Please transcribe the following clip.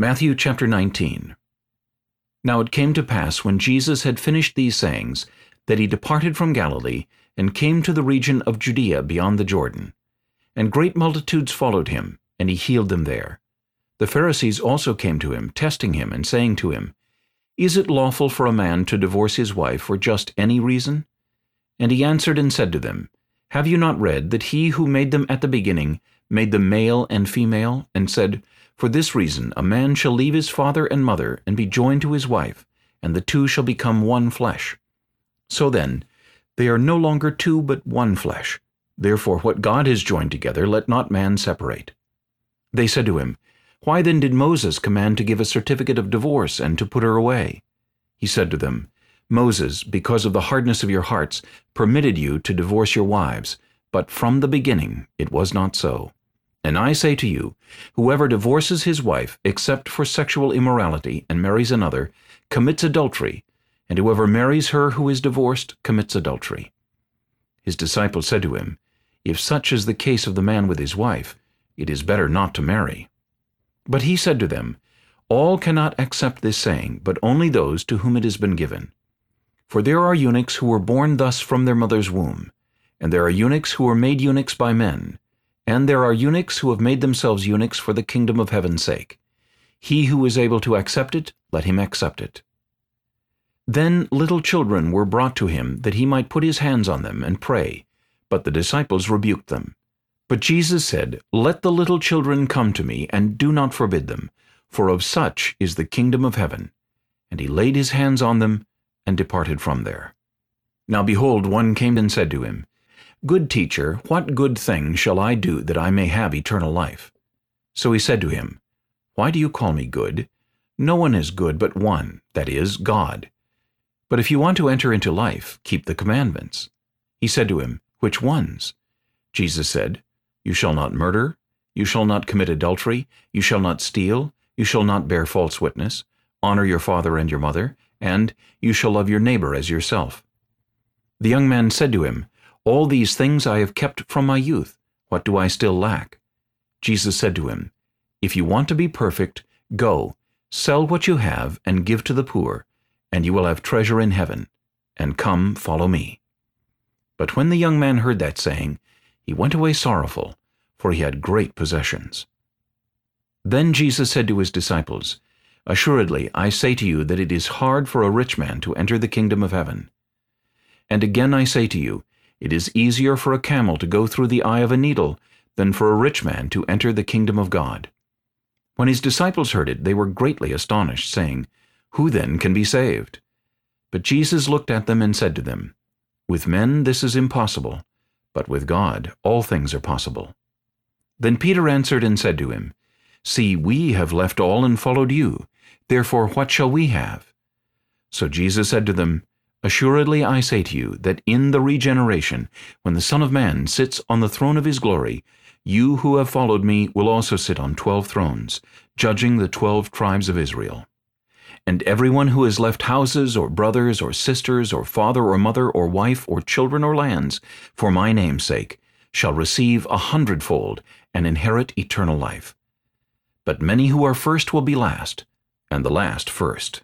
Matthew chapter 19 Now it came to pass when Jesus had finished these sayings, that he departed from Galilee, and came to the region of Judea beyond the Jordan. And great multitudes followed him, and he healed them there. The Pharisees also came to him, testing him, and saying to him, Is it lawful for a man to divorce his wife for just any reason? And he answered and said to them, Have you not read that he who made them at the beginning made them male and female, and said, For this reason a man shall leave his father and mother, and be joined to his wife, and the two shall become one flesh. So then, they are no longer two but one flesh. Therefore what God has joined together let not man separate. They said to him, Why then did Moses command to give a certificate of divorce and to put her away? He said to them, Moses, because of the hardness of your hearts, permitted you to divorce your wives, but from the beginning it was not so. And I say to you, whoever divorces his wife except for sexual immorality and marries another, commits adultery, and whoever marries her who is divorced commits adultery. His disciples said to him, If such is the case of the man with his wife, it is better not to marry. But he said to them, All cannot accept this saying, but only those to whom it has been given. For there are eunuchs who were born thus from their mother's womb, and there are eunuchs who were made eunuchs by men, and there are eunuchs who have made themselves eunuchs for the kingdom of heaven's sake. He who is able to accept it, let him accept it. Then little children were brought to him, that he might put his hands on them and pray. But the disciples rebuked them. But Jesus said, Let the little children come to me, and do not forbid them, for of such is the kingdom of heaven. And he laid his hands on them, and departed from there. Now behold, one came and said to him, Good teacher, what good thing shall I do that I may have eternal life? So he said to him, Why do you call me good? No one is good but one, that is, God. But if you want to enter into life, keep the commandments. He said to him, Which ones? Jesus said, You shall not murder, you shall not commit adultery, you shall not steal, you shall not bear false witness, honor your father and your mother, and you shall love your neighbor as yourself. The young man said to him, All these things I have kept from my youth. What do I still lack? Jesus said to him, If you want to be perfect, go, sell what you have and give to the poor, and you will have treasure in heaven, and come, follow me. But when the young man heard that saying, he went away sorrowful, for he had great possessions. Then Jesus said to his disciples, Assuredly, I say to you that it is hard for a rich man to enter the kingdom of heaven. And again I say to you, it is easier for a camel to go through the eye of a needle than for a rich man to enter the kingdom of God. When his disciples heard it, they were greatly astonished, saying, who then can be saved? But Jesus looked at them and said to them, With men this is impossible, but with God all things are possible. Then Peter answered and said to him, See, we have left all and followed you. Therefore what shall we have? So Jesus said to them, Assuredly I say to you, that in the regeneration, when the Son of Man sits on the throne of his glory, you who have followed me will also sit on twelve thrones, judging the twelve tribes of Israel. And everyone who has left houses or brothers or sisters or father or mother or wife or children or lands for my name's sake shall receive a hundredfold and inherit eternal life. But many who are first will be last, and the last first.